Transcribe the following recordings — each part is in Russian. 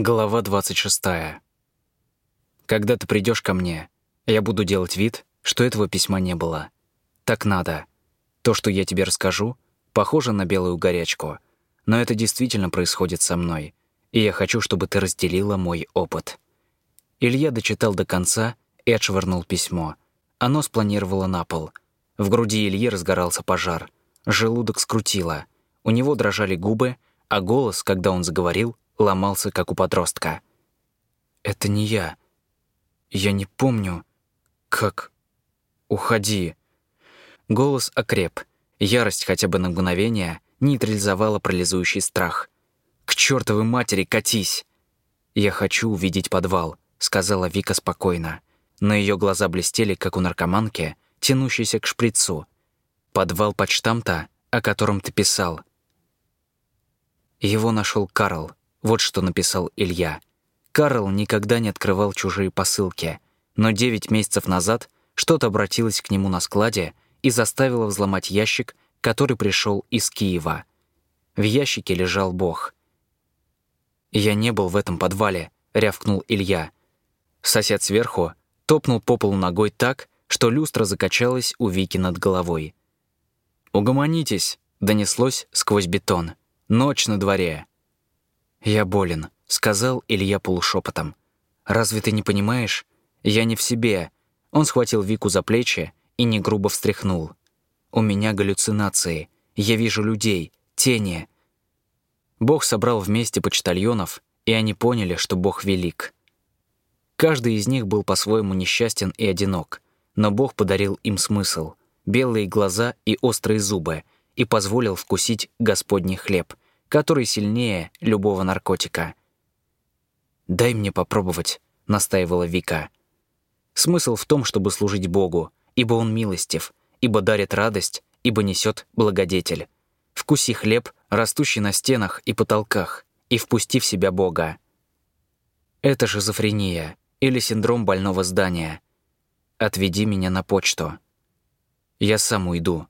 Глава 26. Когда ты придешь ко мне, я буду делать вид, что этого письма не было. Так надо. То, что я тебе расскажу, похоже на белую горячку, но это действительно происходит со мной, и я хочу, чтобы ты разделила мой опыт. Илья дочитал до конца и отшвырнул письмо. Оно спланировало на пол. В груди Ильи разгорался пожар. Желудок скрутило. У него дрожали губы, а голос, когда он заговорил, ломался, как у подростка. «Это не я. Я не помню, как... Уходи». Голос окреп. Ярость хотя бы на мгновение нейтрализовала парализующий страх. «К чертовой матери, катись!» «Я хочу увидеть подвал», — сказала Вика спокойно. Но ее глаза блестели, как у наркоманки, тянущейся к шприцу. «Подвал почтамта, о котором ты писал». Его нашел Карл. Вот что написал Илья. Карл никогда не открывал чужие посылки, но девять месяцев назад что-то обратилось к нему на складе и заставило взломать ящик, который пришел из Киева. В ящике лежал Бог. «Я не был в этом подвале», — рявкнул Илья. Сосед сверху топнул по полу ногой так, что люстра закачалась у Вики над головой. «Угомонитесь», — донеслось сквозь бетон. «Ночь на дворе». «Я болен», — сказал Илья полушепотом. «Разве ты не понимаешь? Я не в себе». Он схватил Вику за плечи и не грубо встряхнул. «У меня галлюцинации. Я вижу людей, тени». Бог собрал вместе почтальонов, и они поняли, что Бог велик. Каждый из них был по-своему несчастен и одинок, но Бог подарил им смысл, белые глаза и острые зубы, и позволил вкусить Господний хлеб — который сильнее любого наркотика. «Дай мне попробовать», — настаивала Вика. Смысл в том, чтобы служить Богу, ибо Он милостив, ибо дарит радость, ибо несет благодетель. Вкуси хлеб, растущий на стенах и потолках, и впусти в себя Бога. Это шизофрения или синдром больного здания. Отведи меня на почту. Я сам уйду.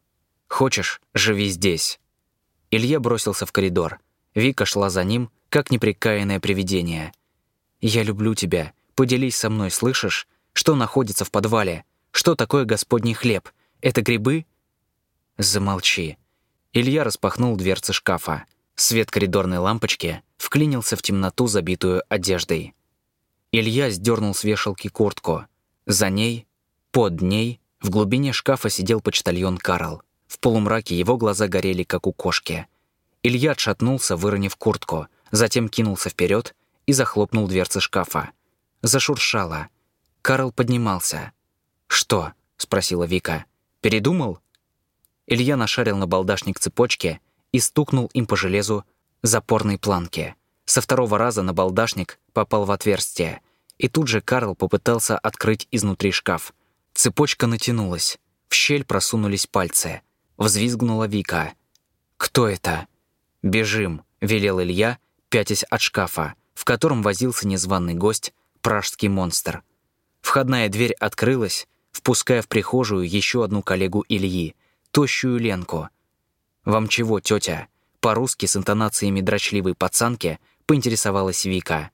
Хочешь, живи здесь. Илья бросился в коридор. Вика шла за ним, как непрекаянное привидение. «Я люблю тебя. Поделись со мной, слышишь? Что находится в подвале? Что такое Господний хлеб? Это грибы?» «Замолчи». Илья распахнул дверцы шкафа. Свет коридорной лампочки вклинился в темноту, забитую одеждой. Илья сдернул с вешалки куртку. За ней, под ней, в глубине шкафа сидел почтальон Карл. В полумраке его глаза горели, как у кошки. Илья отшатнулся, выронив куртку, затем кинулся вперед и захлопнул дверцы шкафа. Зашуршало. Карл поднимался. «Что?» — спросила Вика. «Передумал?» Илья нашарил на балдашник цепочки и стукнул им по железу запорной планки. Со второго раза на балдашник попал в отверстие, и тут же Карл попытался открыть изнутри шкаф. Цепочка натянулась. В щель просунулись пальцы. Взвизгнула Вика. «Кто это?» «Бежим», — велел Илья, пятясь от шкафа, в котором возился незваный гость, пражский монстр. Входная дверь открылась, впуская в прихожую еще одну коллегу Ильи, тощую Ленку. «Вам чего, тетя?» По-русски с интонациями дрочливой пацанки поинтересовалась Вика.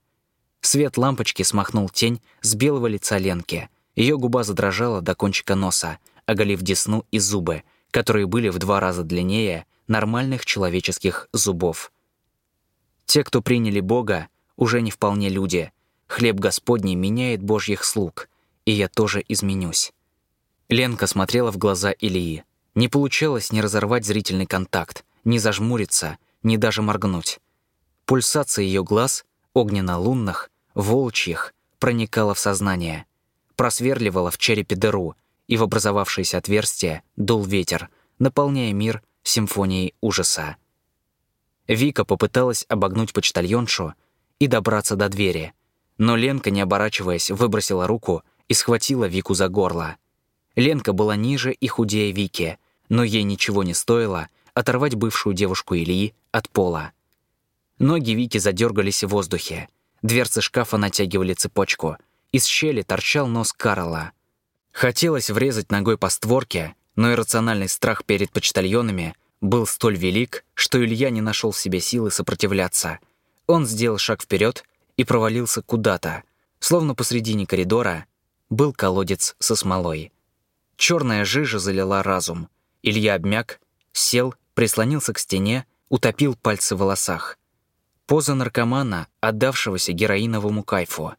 Свет лампочки смахнул тень с белого лица Ленки. Ее губа задрожала до кончика носа, оголив десну и зубы, которые были в два раза длиннее нормальных человеческих зубов. Те, кто приняли Бога, уже не вполне люди. Хлеб Господний меняет Божьих слуг, и я тоже изменюсь. Ленка смотрела в глаза Ильи. Не получалось ни разорвать зрительный контакт, ни зажмуриться, ни даже моргнуть. Пульсация ее глаз, огненно-лунных, волчьих, проникала в сознание, просверливала в черепе дыру, и в образовавшееся отверстие дул ветер, наполняя мир симфонией ужаса. Вика попыталась обогнуть почтальоншу и добраться до двери, но Ленка, не оборачиваясь, выбросила руку и схватила Вику за горло. Ленка была ниже и худее Вики, но ей ничего не стоило оторвать бывшую девушку Ильи от пола. Ноги Вики задергались в воздухе. Дверцы шкафа натягивали цепочку. Из щели торчал нос Карла — Хотелось врезать ногой по створке, но иррациональный страх перед почтальонами был столь велик, что Илья не нашел в себе силы сопротивляться. Он сделал шаг вперед и провалился куда-то, словно посредине коридора был колодец со смолой. Черная жижа залила разум. Илья обмяк, сел, прислонился к стене, утопил пальцы в волосах. Поза наркомана, отдавшегося героиновому кайфу.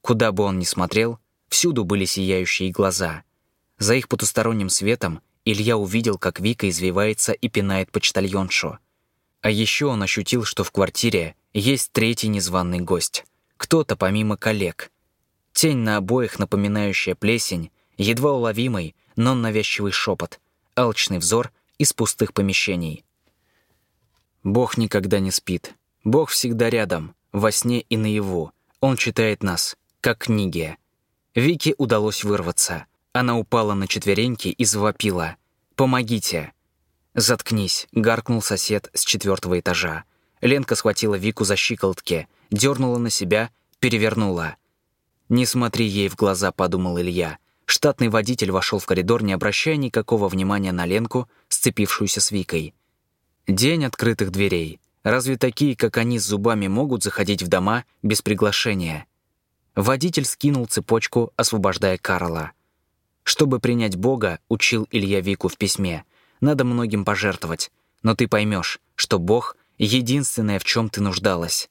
Куда бы он ни смотрел, всюду были сияющие глаза. За их потусторонним светом Илья увидел, как Вика извивается и пинает почтальоншу. А еще он ощутил, что в квартире есть третий незваный гость. Кто-то помимо коллег. Тень на обоих, напоминающая плесень, едва уловимый, но навязчивый шепот, алчный взор из пустых помещений. Бог никогда не спит. Бог всегда рядом, во сне и наяву. Он читает нас, как книги. Вике удалось вырваться. Она упала на четвереньки и завопила. «Помогите!» «Заткнись», — гаркнул сосед с четвертого этажа. Ленка схватила Вику за щиколотки, дернула на себя, перевернула. «Не смотри ей в глаза», — подумал Илья. Штатный водитель вошел в коридор, не обращая никакого внимания на Ленку, сцепившуюся с Викой. День открытых дверей. Разве такие, как они, с зубами могут заходить в дома без приглашения? Водитель скинул цепочку, освобождая Карла. Чтобы принять Бога, учил Илья Вику в письме, надо многим пожертвовать, но ты поймешь, что Бог — единственное, в чем ты нуждалась.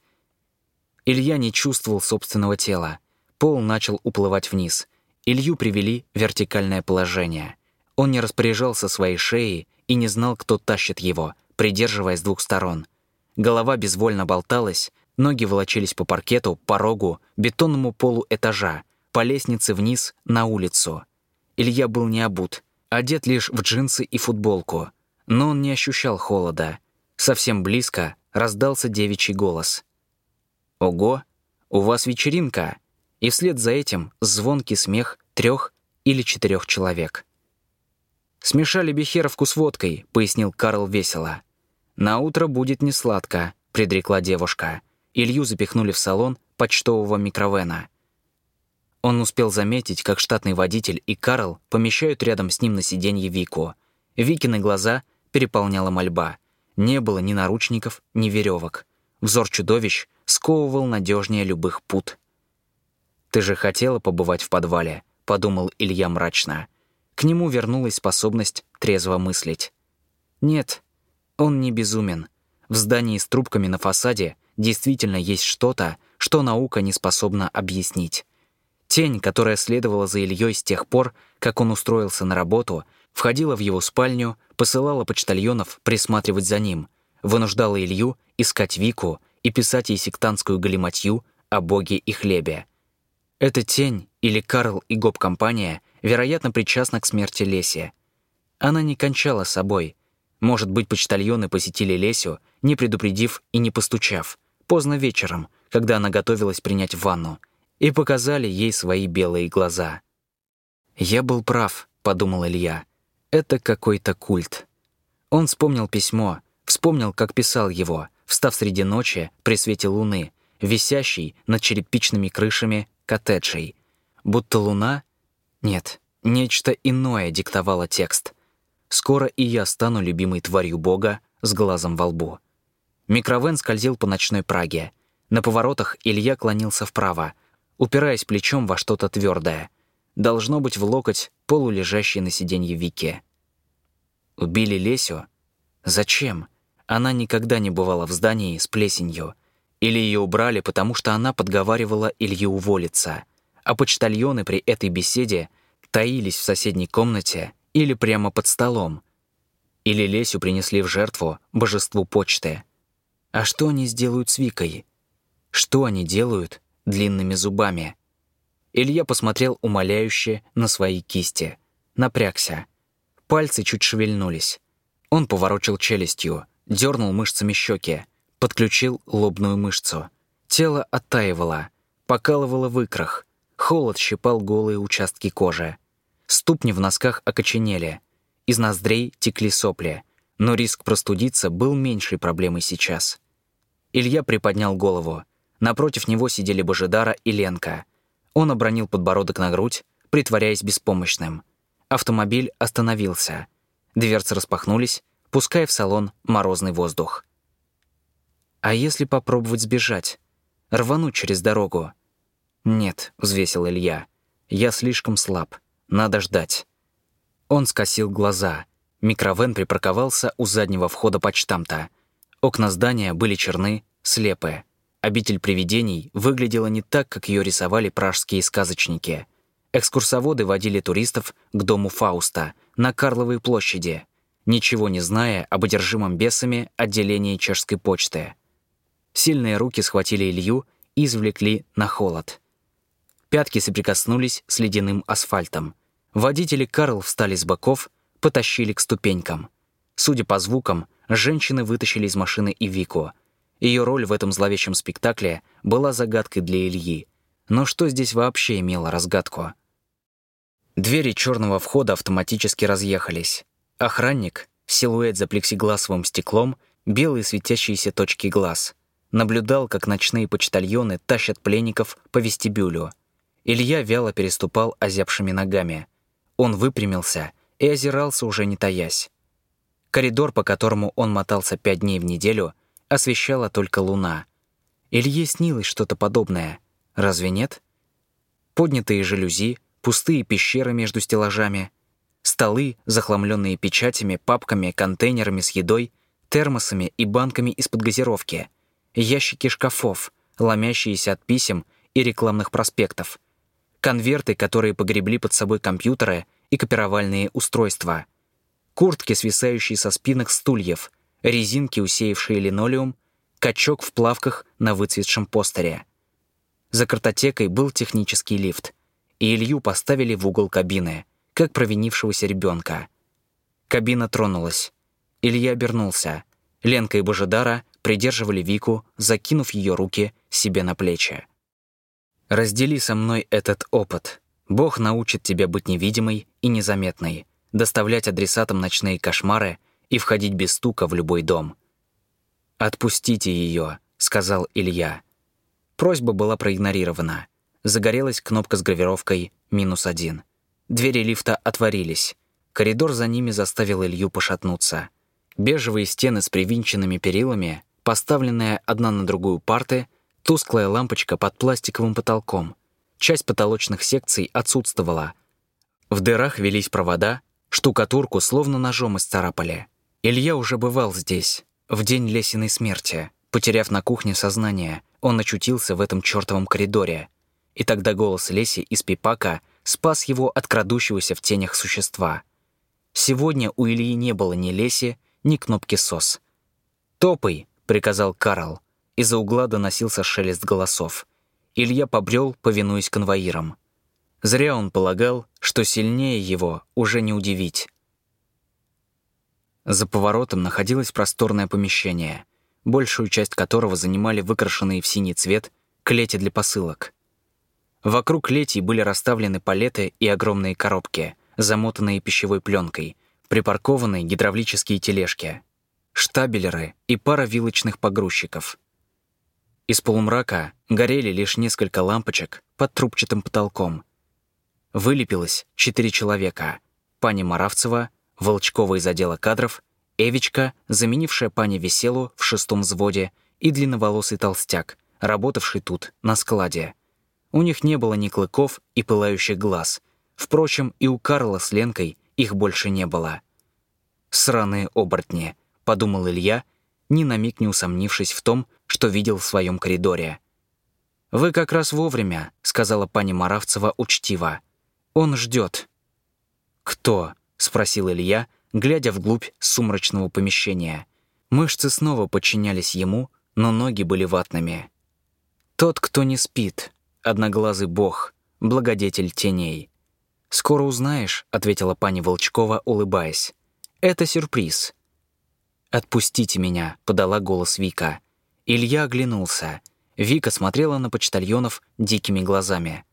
Илья не чувствовал собственного тела. Пол начал уплывать вниз. Илью привели в вертикальное положение. Он не распоряжался своей шеей и не знал, кто тащит его, придерживая с двух сторон. Голова безвольно болталась, ноги волочились по паркету, порогу, бетонному полу этажа, по лестнице вниз на улицу. Илья был не обут, одет лишь в джинсы и футболку. Но он не ощущал холода. Совсем близко раздался девичий голос. «Ого, у вас вечеринка!» И вслед за этим звонкий смех трех или четырех человек. «Смешали бехеровку с водкой», — пояснил Карл весело. «На утро будет несладко», — предрекла девушка. Илью запихнули в салон почтового микровена. Он успел заметить, как штатный водитель и Карл помещают рядом с ним на сиденье Вику. Викины глаза переполняла мольба. Не было ни наручников, ни веревок. Взор чудовищ сковывал надежнее любых пут. «Ты же хотела побывать в подвале», — подумал Илья мрачно. К нему вернулась способность трезво мыслить. Нет, он не безумен. В здании с трубками на фасаде действительно есть что-то, что наука не способна объяснить. Тень, которая следовала за Ильей с тех пор, как он устроился на работу, входила в его спальню, посылала почтальонов присматривать за ним, вынуждала Илью искать Вику и писать ей сектантскую галиматью о Боге и хлебе. Эта тень, или Карл и гоп-компания, вероятно, причастна к смерти Леси. Она не кончала собой. Может быть, почтальоны посетили Лесю, не предупредив и не постучав, поздно вечером, когда она готовилась принять ванну — и показали ей свои белые глаза. «Я был прав», — подумал Илья. «Это какой-то культ». Он вспомнил письмо, вспомнил, как писал его, встав среди ночи при свете луны, висящей над черепичными крышами коттеджей. Будто луна? Нет, нечто иное диктовало текст. «Скоро и я стану любимой тварью Бога с глазом во лбу». Микровен скользил по ночной Праге. На поворотах Илья клонился вправо, упираясь плечом во что-то твердое. Должно быть в локоть, полулежащий на сиденье Вики. Убили Лесю? Зачем? Она никогда не бывала в здании с плесенью. Или ее убрали, потому что она подговаривала Илью уволиться. А почтальоны при этой беседе таились в соседней комнате или прямо под столом. Или Лесю принесли в жертву божеству почты. А что они сделают с Викой? Что они делают длинными зубами. Илья посмотрел умоляюще на свои кисти. Напрягся. Пальцы чуть шевельнулись. Он поворочил челюстью, дернул мышцами щеки, подключил лобную мышцу. Тело оттаивало, покалывало в икрах. Холод щипал голые участки кожи. Ступни в носках окоченели. Из ноздрей текли сопли. Но риск простудиться был меньшей проблемой сейчас. Илья приподнял голову. Напротив него сидели Божидара и Ленка. Он обронил подбородок на грудь, притворяясь беспомощным. Автомобиль остановился. Дверцы распахнулись, пуская в салон морозный воздух. А если попробовать сбежать? рвануть через дорогу. «Нет», — взвесил Илья, — «я слишком слаб. Надо ждать». Он скосил глаза. Микровен припарковался у заднего входа почтамта. Окна здания были черны, слепые. Обитель привидений выглядела не так, как ее рисовали пражские сказочники. Экскурсоводы водили туристов к дому Фауста на Карловой площади, ничего не зная об одержимом бесами отделении чешской почты. Сильные руки схватили Илью и извлекли на холод. Пятки соприкоснулись с ледяным асфальтом. Водители Карл встали с боков, потащили к ступенькам. Судя по звукам, женщины вытащили из машины и Вику — ее роль в этом зловещем спектакле была загадкой для Ильи. Но что здесь вообще имело разгадку? Двери черного входа автоматически разъехались. Охранник, силуэт за плексигласовым стеклом, белые светящиеся точки глаз, наблюдал, как ночные почтальоны тащат пленников по вестибюлю. Илья вяло переступал озябшими ногами. Он выпрямился и озирался, уже не таясь. Коридор, по которому он мотался пять дней в неделю, освещала только луна. Илье снилось что-то подобное. Разве нет? Поднятые жалюзи, пустые пещеры между стеллажами, столы, захламленные печатями, папками, контейнерами с едой, термосами и банками из-под газировки, ящики шкафов, ломящиеся от писем и рекламных проспектов, конверты, которые погребли под собой компьютеры и копировальные устройства, куртки, свисающие со спинок стульев — резинки, усеявшие линолеум, качок в плавках на выцветшем постере. За картотекой был технический лифт, и Илью поставили в угол кабины, как провинившегося ребенка. Кабина тронулась. Илья обернулся. Ленка и Божидара придерживали Вику, закинув ее руки себе на плечи. «Раздели со мной этот опыт. Бог научит тебя быть невидимой и незаметной, доставлять адресатам ночные кошмары — и входить без стука в любой дом. «Отпустите ее», — сказал Илья. Просьба была проигнорирована. Загорелась кнопка с гравировкой «минус один». Двери лифта отворились. Коридор за ними заставил Илью пошатнуться. Бежевые стены с привинченными перилами, поставленная одна на другую парты, тусклая лампочка под пластиковым потолком. Часть потолочных секций отсутствовала. В дырах велись провода, штукатурку словно ножом исцарапали. Илья уже бывал здесь, в день Лесиной смерти. Потеряв на кухне сознание, он очутился в этом чертовом коридоре. И тогда голос Леси из пипака спас его от крадущегося в тенях существа. Сегодня у Ильи не было ни Леси, ни кнопки СОС. «Топай!» — приказал Карл. Из-за угла доносился шелест голосов. Илья побрел, повинуясь конвоирам. Зря он полагал, что сильнее его уже не удивить. За поворотом находилось просторное помещение, большую часть которого занимали выкрашенные в синий цвет клети для посылок. Вокруг клетей были расставлены палеты и огромные коробки, замотанные пищевой пленкой, припаркованные гидравлические тележки, штабелеры и пара вилочных погрузчиков. Из полумрака горели лишь несколько лампочек под трубчатым потолком. Вылепилось четыре человека — пани Маравцева, Волчкова из отдела кадров, Эвичка, заменившая пани Веселу в шестом взводе, и длинноволосый толстяк, работавший тут, на складе. У них не было ни клыков и пылающих глаз. Впрочем, и у Карла с Ленкой их больше не было. «Сраные оборотни», — подумал Илья, ни на миг не усомнившись в том, что видел в своем коридоре. «Вы как раз вовремя», — сказала пани Маравцева учтиво. «Он ждет». «Кто?» — спросил Илья, глядя вглубь сумрачного помещения. Мышцы снова подчинялись ему, но ноги были ватными. «Тот, кто не спит, одноглазый бог, благодетель теней». «Скоро узнаешь», — ответила пани Волчкова, улыбаясь. «Это сюрприз». «Отпустите меня», — подала голос Вика. Илья оглянулся. Вика смотрела на почтальонов дикими глазами.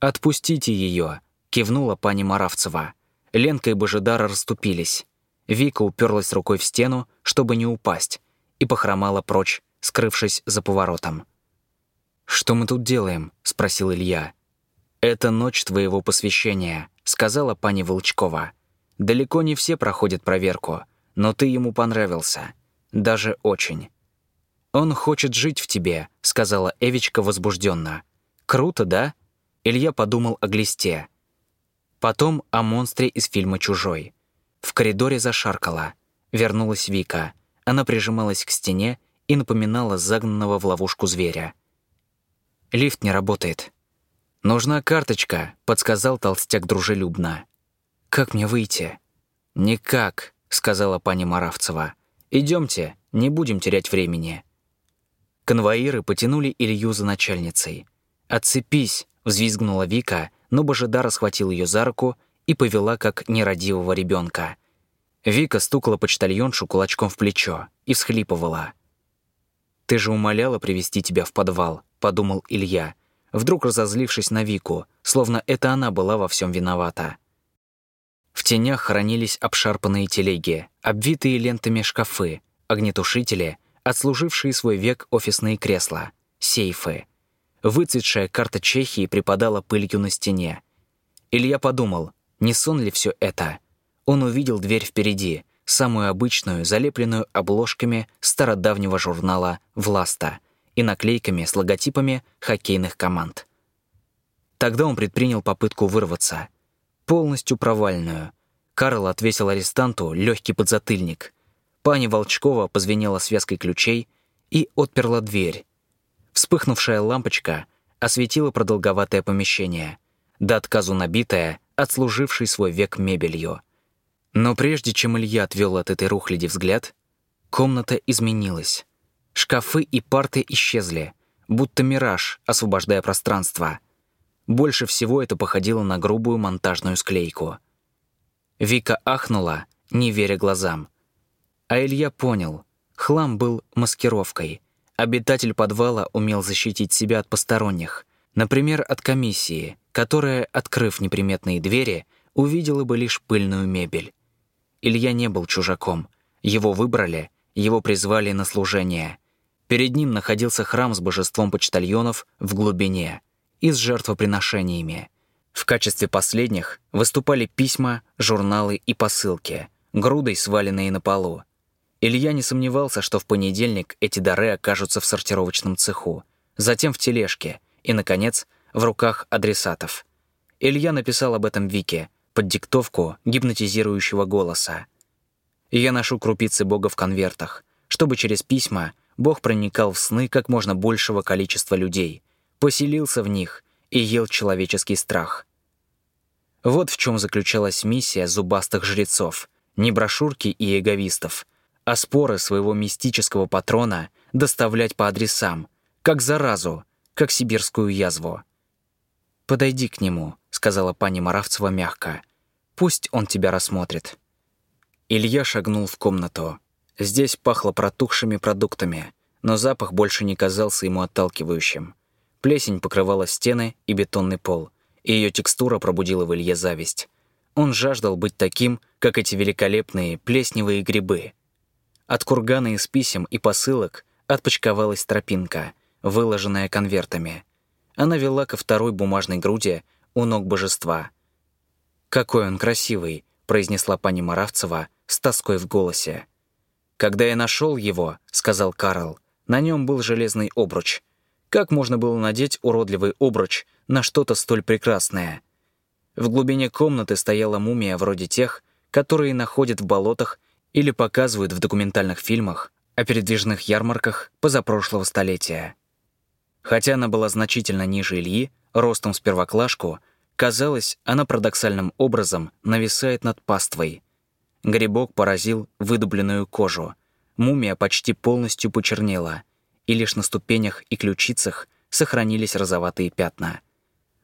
«Отпустите ее», — кивнула пани Маравцева. Ленка и Божидара расступились. Вика уперлась рукой в стену, чтобы не упасть, и похромала прочь, скрывшись за поворотом. «Что мы тут делаем?» — спросил Илья. «Это ночь твоего посвящения», — сказала пани Волчкова. «Далеко не все проходят проверку, но ты ему понравился. Даже очень». «Он хочет жить в тебе», — сказала Эвичка возбужденно. «Круто, да?» Илья подумал о глисте. Потом о монстре из фильма «Чужой». В коридоре зашаркала. Вернулась Вика. Она прижималась к стене и напоминала загнанного в ловушку зверя. «Лифт не работает». «Нужна карточка», — подсказал толстяк дружелюбно. «Как мне выйти?» «Никак», — сказала пани Маравцева. Идемте, не будем терять времени». Конвоиры потянули Илью за начальницей. «Отцепись!» — взвизгнула Вика, но Божидара схватил ее за руку и повела как нерадивого ребенка. Вика стукала почтальоншу кулачком в плечо и всхлипывала. «Ты же умоляла привести тебя в подвал», — подумал Илья, вдруг разозлившись на Вику, словно это она была во всем виновата. В тенях хранились обшарпанные телеги, обвитые лентами шкафы, огнетушители, отслужившие свой век офисные кресла, сейфы. Выцветшая карта Чехии припадала пылью на стене. Илья подумал, не сон ли все это? Он увидел дверь впереди, самую обычную, залепленную обложками стародавнего журнала «Власта» и наклейками с логотипами хоккейных команд. Тогда он предпринял попытку вырваться. Полностью провальную. Карл отвесил арестанту легкий подзатыльник. Пани Волчкова позвенела связкой ключей и отперла дверь. Вспыхнувшая лампочка осветила продолговатое помещение, до отказу набитое, отслужившей свой век мебелью. Но прежде чем Илья отвел от этой рухляди взгляд, комната изменилась. Шкафы и парты исчезли, будто мираж, освобождая пространство. Больше всего это походило на грубую монтажную склейку. Вика ахнула, не веря глазам. А Илья понял, хлам был маскировкой. Обитатель подвала умел защитить себя от посторонних, например, от комиссии, которая, открыв неприметные двери, увидела бы лишь пыльную мебель. Илья не был чужаком. Его выбрали, его призвали на служение. Перед ним находился храм с божеством почтальонов в глубине и с жертвоприношениями. В качестве последних выступали письма, журналы и посылки, грудой сваленные на полу. Илья не сомневался, что в понедельник эти дары окажутся в сортировочном цеху, затем в тележке и, наконец, в руках адресатов. Илья написал об этом Вике — под диктовку гипнотизирующего голоса. я ношу крупицы Бога в конвертах, чтобы через письма Бог проникал в сны как можно большего количества людей, поселился в них и ел человеческий страх. Вот в чем заключалась миссия зубастых жрецов, не брошюрки и эговистов, а споры своего мистического патрона доставлять по адресам, как заразу, как сибирскую язву. «Подойди к нему», — сказала пани Маравцева мягко. «Пусть он тебя рассмотрит». Илья шагнул в комнату. Здесь пахло протухшими продуктами, но запах больше не казался ему отталкивающим. Плесень покрывала стены и бетонный пол, и ее текстура пробудила в Илье зависть. Он жаждал быть таким, как эти великолепные плесневые грибы. От кургана из писем и посылок отпочковалась тропинка, выложенная конвертами — она вела ко второй бумажной груди у ног божества. «Какой он красивый!» — произнесла пани Маравцева с тоской в голосе. «Когда я нашел его, — сказал Карл, — на нем был железный обруч. Как можно было надеть уродливый обруч на что-то столь прекрасное?» В глубине комнаты стояла мумия вроде тех, которые находят в болотах или показывают в документальных фильмах о передвижных ярмарках позапрошлого столетия. Хотя она была значительно ниже Ильи, ростом с первоклашку, казалось, она парадоксальным образом нависает над паствой. Грибок поразил выдубленную кожу. Мумия почти полностью почернела, и лишь на ступенях и ключицах сохранились розоватые пятна.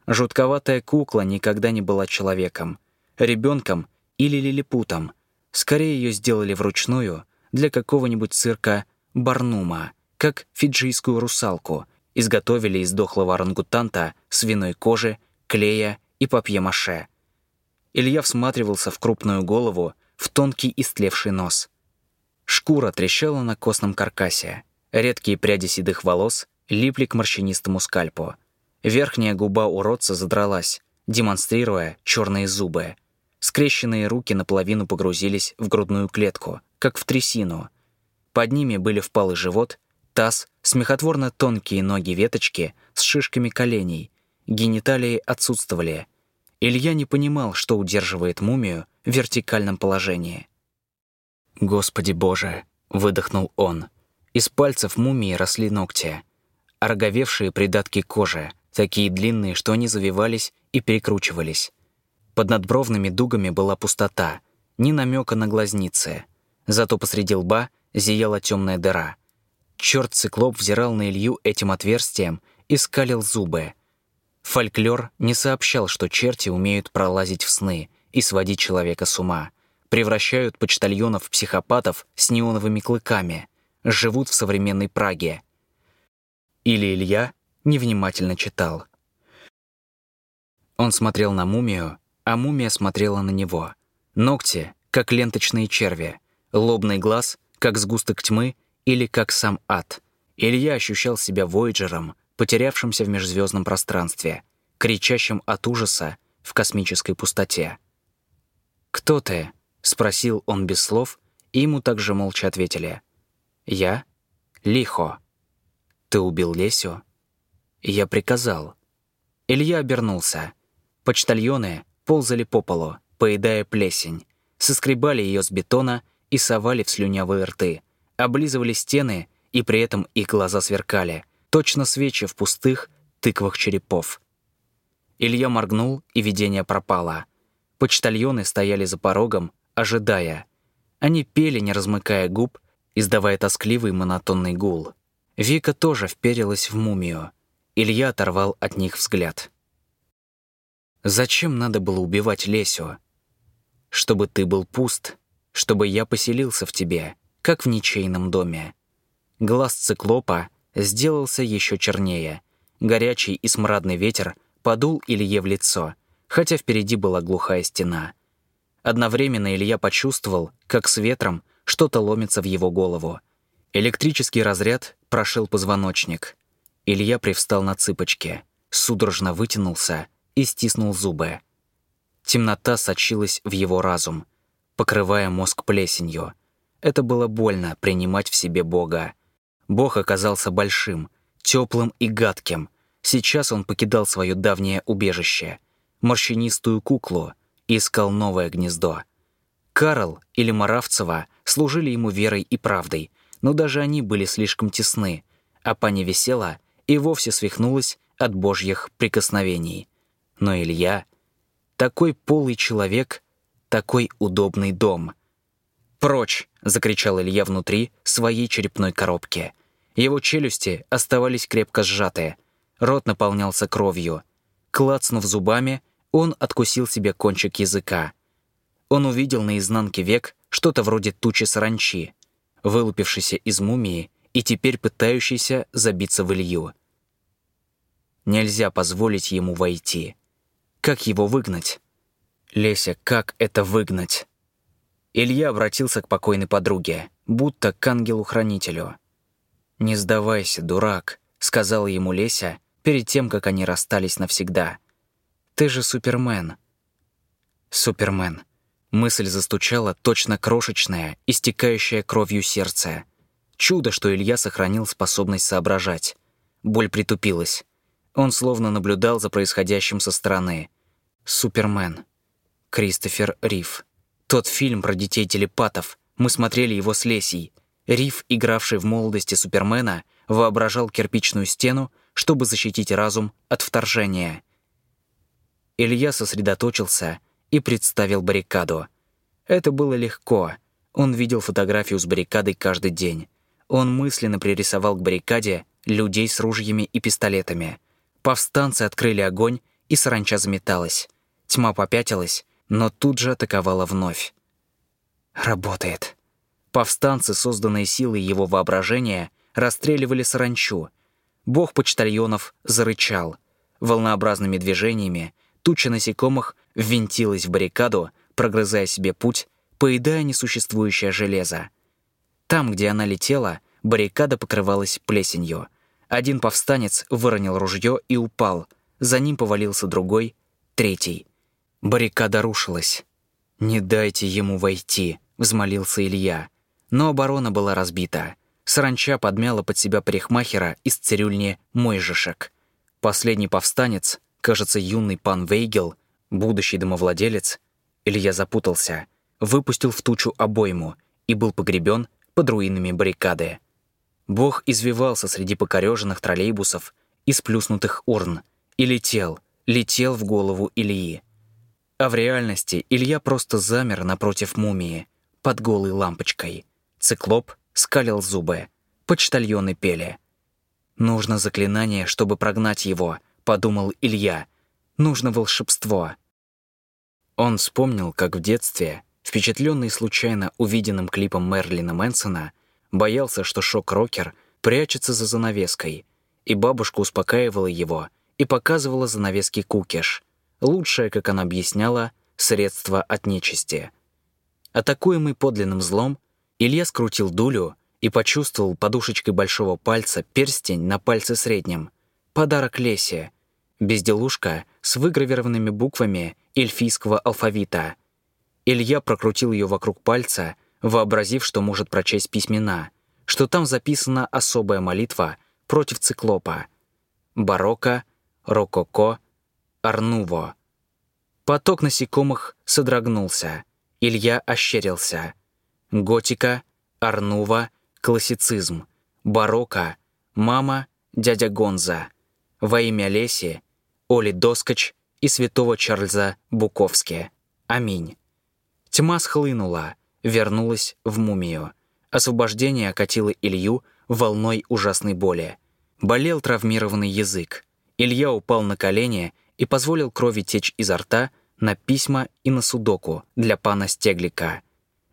Жутковатая кукла никогда не была человеком, ребенком или лилипутом. Скорее ее сделали вручную для какого-нибудь цирка Барнума, как фиджийскую русалку — изготовили из дохлого орангутанта, свиной кожи, клея и папье-маше. Илья всматривался в крупную голову, в тонкий истлевший нос. Шкура трещала на костном каркасе. Редкие пряди седых волос липли к морщинистому скальпу. Верхняя губа уродца задралась, демонстрируя черные зубы. Скрещенные руки наполовину погрузились в грудную клетку, как в трясину. Под ними были впалый живот, Таз, смехотворно тонкие ноги веточки с шишками коленей, гениталии отсутствовали. Илья не понимал, что удерживает мумию в вертикальном положении. «Господи Боже!» — выдохнул он. Из пальцев мумии росли ногти, ороговевшие придатки кожи, такие длинные, что они завивались и перекручивались. Под надбровными дугами была пустота, ни намека на глазницы. Зато посреди лба зияла темная дыра. Черт-циклоп взирал на Илью этим отверстием и скалил зубы. Фольклор не сообщал, что черти умеют пролазить в сны и сводить человека с ума. Превращают почтальонов в психопатов с неоновыми клыками. Живут в современной Праге. Или Илья невнимательно читал. Он смотрел на мумию, а мумия смотрела на него. Ногти, как ленточные черви, лобный глаз, как сгусток тьмы или как сам ад. Илья ощущал себя вояджером, потерявшимся в межзвездном пространстве, кричащим от ужаса в космической пустоте. «Кто ты?» — спросил он без слов, и ему также молча ответили. «Я? Лихо. Ты убил Лесю?» Я приказал. Илья обернулся. Почтальоны ползали по полу, поедая плесень, соскребали ее с бетона и совали в слюнявые рты, облизывали стены, и при этом их глаза сверкали, точно свечи в пустых тыквах черепов. Илья моргнул, и видение пропало. Почтальоны стояли за порогом, ожидая. Они пели, не размыкая губ, издавая тоскливый монотонный гул. Вика тоже вперилась в мумию. Илья оторвал от них взгляд. «Зачем надо было убивать Лесю? Чтобы ты был пуст, чтобы я поселился в тебе, как в ничейном доме». Глаз циклопа сделался еще чернее. Горячий и смрадный ветер подул Илье в лицо, хотя впереди была глухая стена. Одновременно Илья почувствовал, как с ветром что-то ломится в его голову. Электрический разряд прошил позвоночник — Илья привстал на цыпочки, судорожно вытянулся и стиснул зубы. Темнота сочилась в его разум, покрывая мозг плесенью. Это было больно принимать в себе Бога. Бог оказался большим, теплым и гадким. Сейчас он покидал свое давнее убежище, морщинистую куклу, и искал новое гнездо. Карл или Маравцева служили ему верой и правдой, но даже они были слишком тесны, а пани Весела и вовсе свихнулась от божьих прикосновений. Но Илья — такой полый человек, такой удобный дом. «Прочь!» — закричал Илья внутри своей черепной коробки. Его челюсти оставались крепко сжатые, рот наполнялся кровью. Клацнув зубами, он откусил себе кончик языка. Он увидел на изнанке век что-то вроде тучи саранчи, вылупившейся из мумии и теперь пытающийся забиться в Илью. Нельзя позволить ему войти. Как его выгнать? Леся, как это выгнать? Илья обратился к покойной подруге, будто к ангелу-хранителю. «Не сдавайся, дурак», — сказала ему Леся перед тем, как они расстались навсегда. «Ты же Супермен». «Супермен». Мысль застучала точно крошечная, истекающая кровью сердце. Чудо, что Илья сохранил способность соображать. Боль притупилась. Он словно наблюдал за происходящим со стороны. «Супермен». Кристофер Риф. Тот фильм про детей-телепатов. Мы смотрели его с Лесей. Риф, игравший в молодости Супермена, воображал кирпичную стену, чтобы защитить разум от вторжения. Илья сосредоточился и представил баррикаду. Это было легко. Он видел фотографию с баррикадой каждый день. Он мысленно пририсовал к баррикаде людей с ружьями и пистолетами. Повстанцы открыли огонь, и саранча заметалась. Тьма попятилась, но тут же атаковала вновь. Работает. Повстанцы, созданные силой его воображения, расстреливали саранчу. Бог почтальонов зарычал. Волнообразными движениями туча насекомых ввинтилась в баррикаду, прогрызая себе путь, поедая несуществующее железо. Там, где она летела, баррикада покрывалась плесенью. Один повстанец выронил ружье и упал. За ним повалился другой, третий. Баррикада рушилась. «Не дайте ему войти», — взмолился Илья. Но оборона была разбита. Саранча подмяла под себя парикмахера из цирюльни Мойжишек. Последний повстанец, кажется, юный пан Вейгел, будущий домовладелец, или я запутался, выпустил в тучу обойму и был погребен под руинами баррикады. Бог извивался среди покореженных троллейбусов и сплюснутых урн и летел, летел в голову Ильи. А в реальности Илья просто замер напротив мумии, под голой лампочкой. Циклоп скалил зубы. Почтальоны пели. «Нужно заклинание, чтобы прогнать его», — подумал Илья. «Нужно волшебство». Он вспомнил, как в детстве, впечатленный случайно увиденным клипом Мерлина Мэнсона, боялся, что шок-рокер прячется за занавеской, и бабушка успокаивала его и показывала занавески кукиш. Лучшее, как она объясняла, средство от нечисти. Атакуемый подлинным злом, Илья скрутил дулю и почувствовал подушечкой большого пальца перстень на пальце среднем. Подарок Лесе. Безделушка с выгравированными буквами эльфийского алфавита. Илья прокрутил ее вокруг пальца, вообразив, что может прочесть письмена, что там записана особая молитва против циклопа. Барокко, рококо, арнуво. Поток насекомых содрогнулся. Илья ощерился. Готика, арнува, классицизм, барокко, мама, дядя Гонза. Во имя Леси, Оли Доскоч и святого Чарльза Буковски. Аминь. Тьма схлынула, вернулась в мумию. Освобождение окатило Илью волной ужасной боли. Болел травмированный язык. Илья упал на колени и позволил крови течь изо рта на письма и на судоку для пана Стеглика.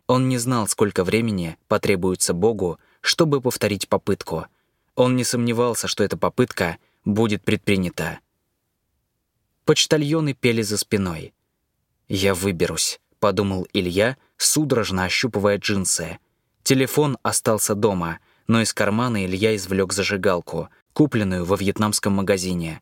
Он не знал, сколько времени потребуется Богу, чтобы повторить попытку. Он не сомневался, что эта попытка будет предпринята. Почтальоны пели за спиной. «Я выберусь», — подумал Илья, судорожно ощупывая джинсы. Телефон остался дома, но из кармана Илья извлек зажигалку, купленную во вьетнамском магазине.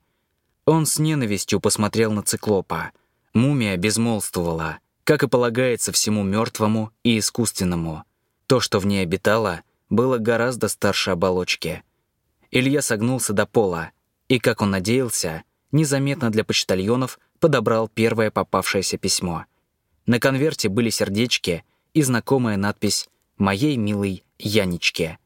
Он с ненавистью посмотрел на циклопа — Мумия безмолвствовала, как и полагается всему мертвому и искусственному. То, что в ней обитало, было гораздо старше оболочки. Илья согнулся до пола и, как он надеялся, незаметно для почтальонов подобрал первое попавшееся письмо. На конверте были сердечки и знакомая надпись «Моей милой Янечке».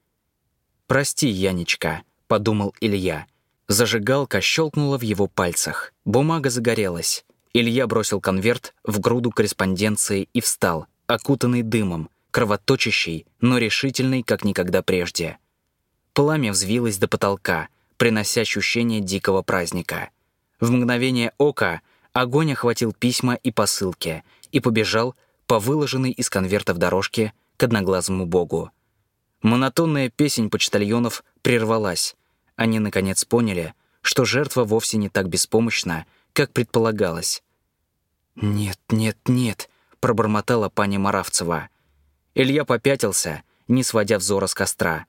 «Прости, Янечка», — подумал Илья. Зажигалка щелкнула в его пальцах. Бумага загорелась. Илья бросил конверт в груду корреспонденции и встал, окутанный дымом, кровоточащий, но решительный, как никогда прежде. Пламя взвилось до потолка, принося ощущение дикого праздника. В мгновение ока огонь охватил письма и посылки и побежал по выложенной из конвертов дорожке к одноглазому богу. Монотонная песень почтальонов прервалась. Они, наконец, поняли, что жертва вовсе не так беспомощна, как предполагалось. «Нет, нет, нет», — пробормотала пани Маравцева. Илья попятился, не сводя взора с костра.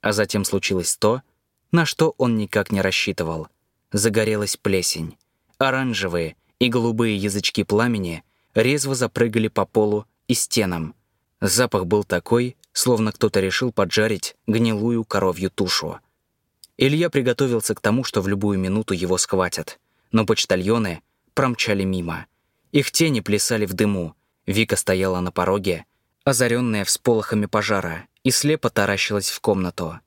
А затем случилось то, на что он никак не рассчитывал. Загорелась плесень. Оранжевые и голубые язычки пламени резво запрыгали по полу и стенам. Запах был такой, словно кто-то решил поджарить гнилую коровью тушу. Илья приготовился к тому, что в любую минуту его схватят, но почтальоны промчали мимо — их тени плясали в дыму. Вика стояла на пороге, озаренная всполохами пожара, и слепо таращилась в комнату.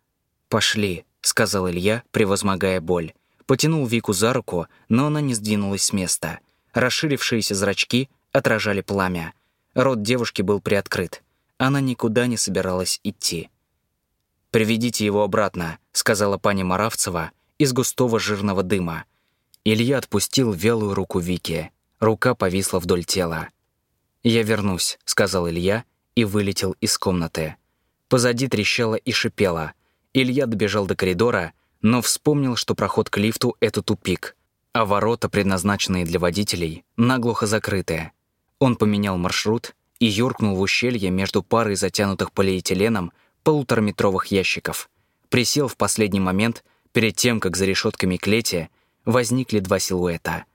«Пошли», — сказал Илья, превозмогая боль. Потянул Вику за руку, но она не сдвинулась с места. Расширившиеся зрачки отражали пламя. Рот девушки был приоткрыт. Она никуда не собиралась идти. «Приведите его обратно», — сказала пани Маравцева из густого жирного дыма. Илья отпустил вялую руку Вики. Рука повисла вдоль тела. «Я вернусь», — сказал Илья и вылетел из комнаты. Позади трещало и шипело. Илья добежал до коридора, но вспомнил, что проход к лифту — это тупик, а ворота, предназначенные для водителей, наглухо закрыты. Он поменял маршрут и юркнул в ущелье между парой затянутых полиэтиленом полутораметровых ящиков. Присел в последний момент, перед тем, как за решетками клети возникли два силуэта —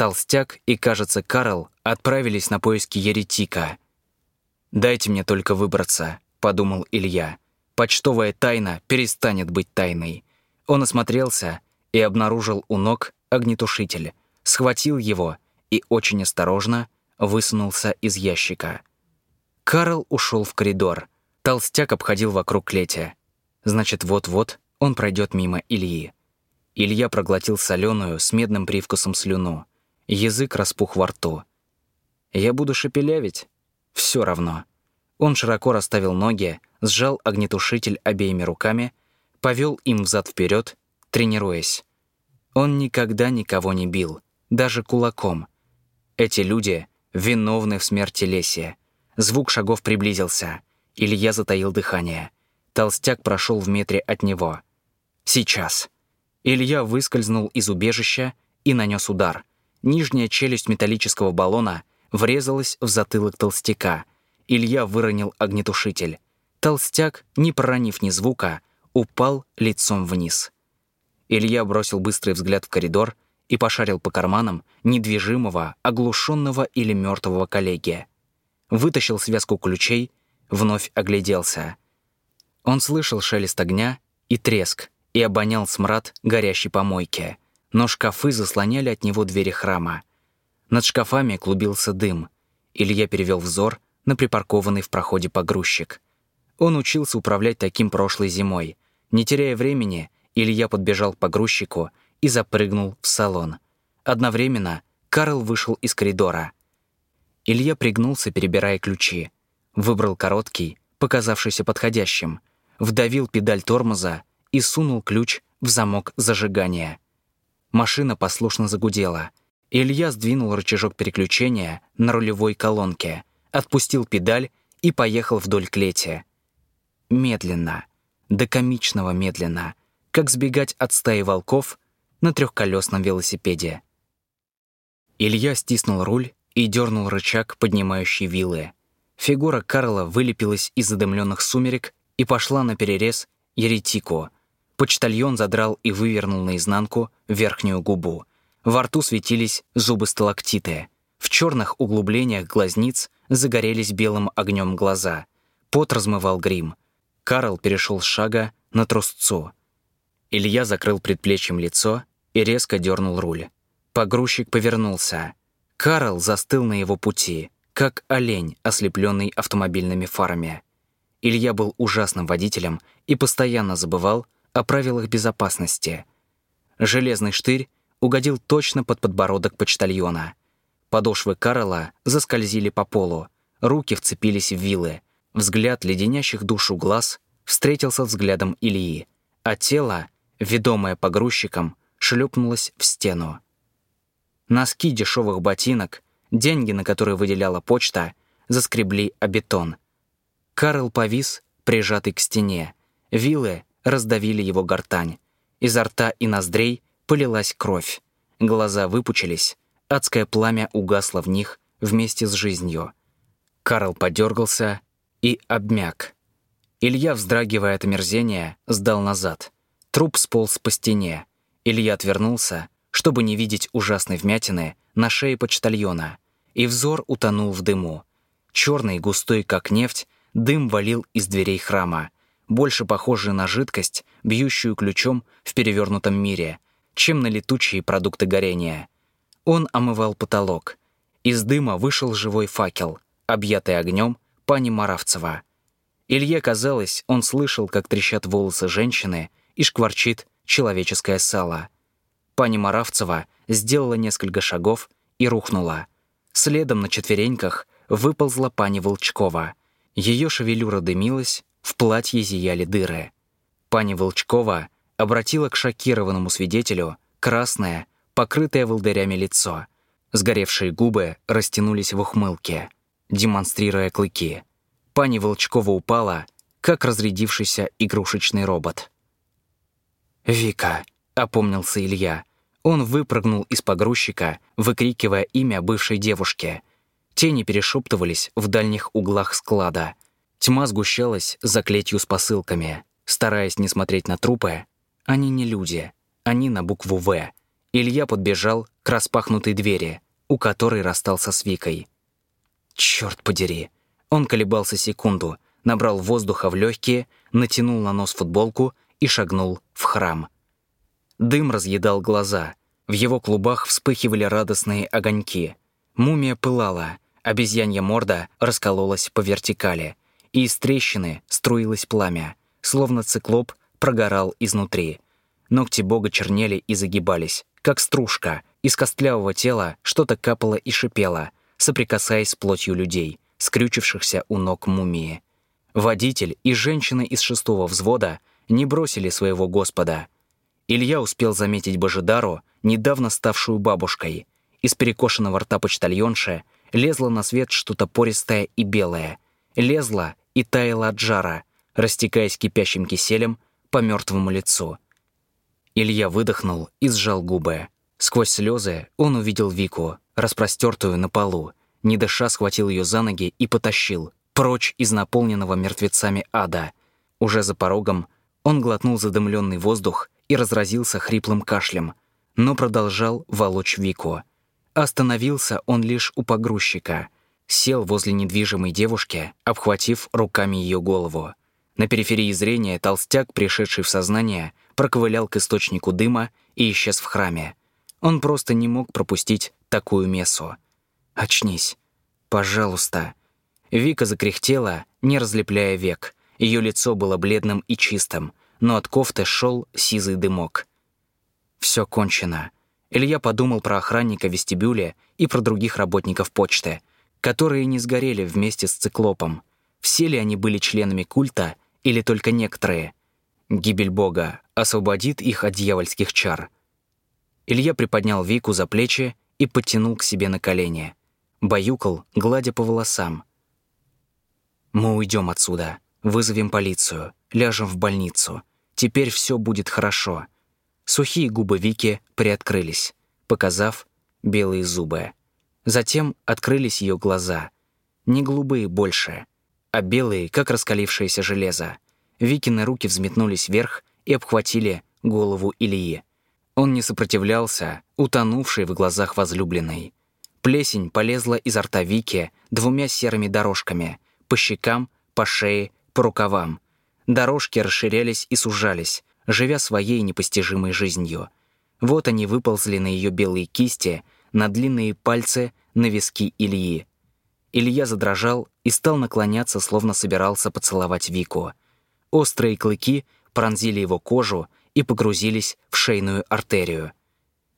Толстяк и, кажется, Карл отправились на поиски еретика. «Дайте мне только выбраться», — подумал Илья. почтовая тайна перестанет быть тайной. Он осмотрелся и обнаружил у ног огнетушитель, схватил его и очень осторожно высунулся из ящика. Карл ушел в коридор. Толстяк обходил вокруг клетя. Значит, вот-вот он пройдет мимо Ильи. Илья проглотил соленую с медным привкусом слюну. Язык распух во рту. «Я буду шепелявить?» Все равно. Он широко расставил ноги, сжал огнетушитель обеими руками, повел им взад вперед, тренируясь. Он никогда никого не бил, даже кулаком. Эти люди виновны в смерти Леси. Звук шагов приблизился. Илья затаил дыхание. Толстяк прошел в метре от него. Сейчас. Илья выскользнул из убежища и нанес удар. Нижняя челюсть металлического баллона врезалась в затылок толстяка. Илья выронил огнетушитель. Толстяк, не проронив ни звука, упал лицом вниз. Илья бросил быстрый взгляд в коридор и пошарил по карманам недвижимого, оглушенного или мертвого коллеги. Вытащил связку ключей, вновь огляделся. Он слышал шелест огня и треск, и обонял смрад горящей помойки. Но шкафы заслоняли от него двери храма. Над шкафами клубился дым. Илья перевел взор на припаркованный в проходе погрузчик. Он учился управлять таким прошлой зимой. Не теряя времени, Илья подбежал к погрузчику и запрыгнул в салон. Одновременно Карл вышел из коридора. Илья пригнулся, перебирая ключи. Выбрал короткий, показавшийся подходящим, вдавил педаль тормоза и сунул ключ в замок зажигания. Машина послушно загудела. Илья сдвинул рычажок переключения на рулевой колонке, отпустил педаль и поехал вдоль клети. Медленно, до комичного медленно, как сбегать от стаи волков на трехколесном велосипеде. Илья стиснул руль и дернул рычаг, поднимающий вилы. Фигура Карла вылепилась из задымленных сумерек и пошла на перерез еретику. Почтальон задрал и вывернул наизнанку верхнюю губу. Во рту светились зубы сталактиты. В черных углублениях глазниц загорелись белым огнем глаза. Пот размывал грим. Карл перешел с шага на трусцу. Илья закрыл предплечьем лицо и резко дернул руль. Погрузчик повернулся. Карл застыл на его пути, как олень, ослепленный автомобильными фарами. Илья был ужасным водителем и постоянно забывал о правилах безопасности. Железный штырь угодил точно под подбородок почтальона. Подошвы Карла заскользили по полу, руки вцепились в вилы. Взгляд леденящих душу глаз встретился взглядом Ильи, а тело ведомая погрузчиком, шлепнулась в стену. Носки дешевых ботинок, деньги, на которые выделяла почта, заскребли о бетон. Карл повис, прижатый к стене. Вилы раздавили его гортань. Изо рта и ноздрей полилась кровь. Глаза выпучились, адское пламя угасло в них вместе с жизнью. Карл подергался и обмяк. Илья, вздрагивая от омерзения, сдал назад — Труп сполз по стене. Илья отвернулся, чтобы не видеть ужасной вмятины на шее почтальона, и взор утонул в дыму. Черный, густой, как нефть, дым валил из дверей храма, больше похожий на жидкость, бьющую ключом в перевернутом мире, чем на летучие продукты горения. Он омывал потолок. Из дыма вышел живой факел, объятый огнем пани Маравцева. Илье казалось, он слышал, как трещат волосы женщины, и шкварчит человеческое сало. Пани Маравцева сделала несколько шагов и рухнула. Следом на четвереньках выползла пани Волчкова. Ее шевелюра дымилась, в платье зияли дыры. Пани Волчкова обратила к шокированному свидетелю красное, покрытое волдырями лицо. Сгоревшие губы растянулись в ухмылке, демонстрируя клыки. Пани Волчкова упала, как разрядившийся игрушечный робот. «Вика», — опомнился Илья. Он выпрыгнул из погрузчика, выкрикивая имя бывшей девушки. Тени перешептывались в дальних углах склада. Тьма сгущалась за клетью с посылками. Стараясь не смотреть на трупы, они не люди, они на букву «В». Илья подбежал к распахнутой двери, у которой расстался с Викой. Черт подери! Он колебался секунду, набрал воздуха в легкие, натянул на нос футболку и шагнул в храм. Дым разъедал глаза. В его клубах вспыхивали радостные огоньки. Мумия пылала, обезьянья морда раскололась по вертикали, и из трещины струилось пламя, словно циклоп прогорал изнутри. Ногти бога чернели и загибались, как стружка. Из костлявого тела что-то капало и шипело, соприкасаясь с плотью людей, скрючившихся у ног мумии. Водитель и женщины из шестого взвода не бросили своего господа. Илья успел заметить Божидару, недавно ставшую бабушкой. Из перекошенного рта почтальонши лезло на свет что-то пористое и белое. Лезло и таяло от жара, растекаясь кипящим киселем по мертвому лицу. Илья выдохнул и сжал губы. Сквозь слезы он увидел Вику, распростертую на полу. Не дыша, схватил ее за ноги и потащил, прочь из наполненного мертвецами ада. Уже за порогом он глотнул задымленный воздух и разразился хриплым кашлем, но продолжал волочь Вику. Остановился он лишь у погрузчика. Сел возле недвижимой девушки, обхватив руками ее голову. На периферии зрения толстяк, пришедший в сознание, проковылял к источнику дыма и исчез в храме. Он просто не мог пропустить такую мессу. «Очнись. Пожалуйста». Вика закряхтела, не разлепляя век. Ее лицо было бледным и чистым, но от кофты шел сизый дымок. Все кончено. Илья подумал про охранника в вестибюле и про других работников почты, которые не сгорели вместе с циклопом. Все ли они были членами культа или только некоторые? Гибель Бога освободит их от дьявольских чар. Илья приподнял Вику за плечи и подтянул к себе на колени. Баюкал, гладя по волосам. «Мы уйдем отсюда, вызовем полицию, ляжем в больницу. Теперь все будет хорошо». Сухие губы Вики приоткрылись, показав белые зубы. Затем открылись ее глаза. Не голубые больше, а белые, как раскалившееся железо. Викины руки взметнулись вверх и обхватили голову Ильи. Он не сопротивлялся, утонувший в глазах возлюбленной. Плесень полезла изо рта Вики двумя серыми дорожками — по щекам, по шее, по рукавам. Дорожки расширялись и сужались, живя своей непостижимой жизнью. Вот они выползли на ее белые кисти, на длинные пальцы, на виски Ильи. Илья задрожал и стал наклоняться, словно собирался поцеловать Вику. Острые клыки пронзили его кожу и погрузились в шейную артерию.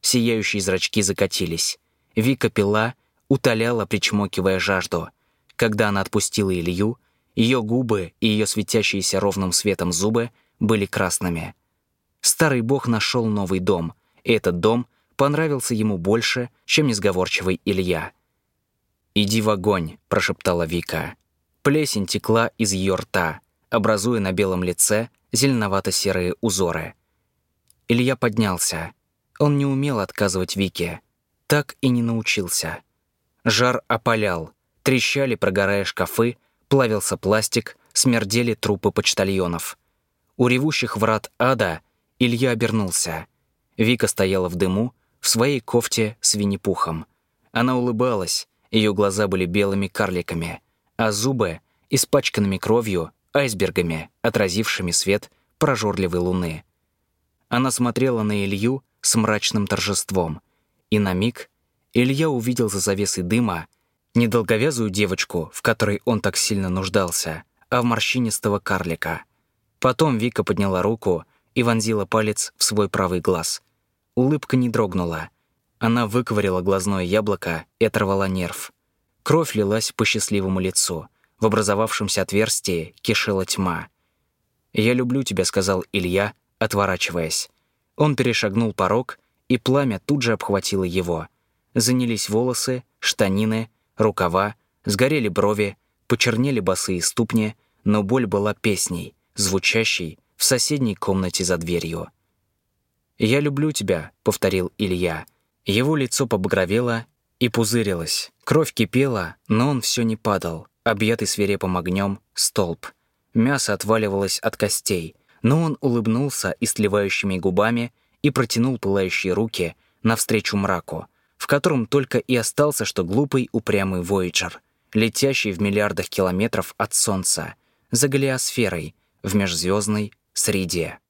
Сияющие зрачки закатились. Вика пила, утоляла, причмокивая жажду. Когда она отпустила Илью, ее губы и ее светящиеся ровным светом зубы были красными. Старый бог нашел новый дом, и этот дом понравился ему больше, чем несговорчивый Илья. «Иди в огонь», — прошептала Вика. Плесень текла из ее рта, образуя на белом лице зеленовато-серые узоры. Илья поднялся. Он не умел отказывать Вике. Так и не научился. Жар опалял. Трещали, прогорая шкафы, плавился пластик, смердели трупы почтальонов. У ревущих врат ада Илья обернулся. Вика стояла в дыму, в своей кофте с винни-пухом. Она улыбалась, ее глаза были белыми карликами, а зубы — испачканными кровью, айсбергами, отразившими свет прожорливой луны. Она смотрела на Илью с мрачным торжеством, и на миг Илья увидел за завесой дыма не долговязую девочку, в которой он так сильно нуждался, а в морщинистого карлика. Потом Вика подняла руку и вонзила палец в свой правый глаз. Улыбка не дрогнула. Она выковырила глазное яблоко и оторвала нерв. Кровь лилась по счастливому лицу. В образовавшемся отверстии кишела тьма. «Я люблю тебя», — сказал Илья, отворачиваясь. Он перешагнул порог, и пламя тут же обхватило его. Занялись волосы, штанины, рукава, сгорели брови, почернели босые ступни, но боль была песней, звучащей в соседней комнате за дверью. «Я люблю тебя», — повторил Илья. Его лицо побагровело и пузырилось. Кровь кипела, но он все не падал объятый свирепым огнем, столб. Мясо отваливалось от костей, но он улыбнулся истлевающими губами и протянул пылающие руки навстречу мраку, в котором только и остался, что глупый упрямый Voyager, летящий в миллиардах километров от Солнца, за галиосферой в межзвездной среде.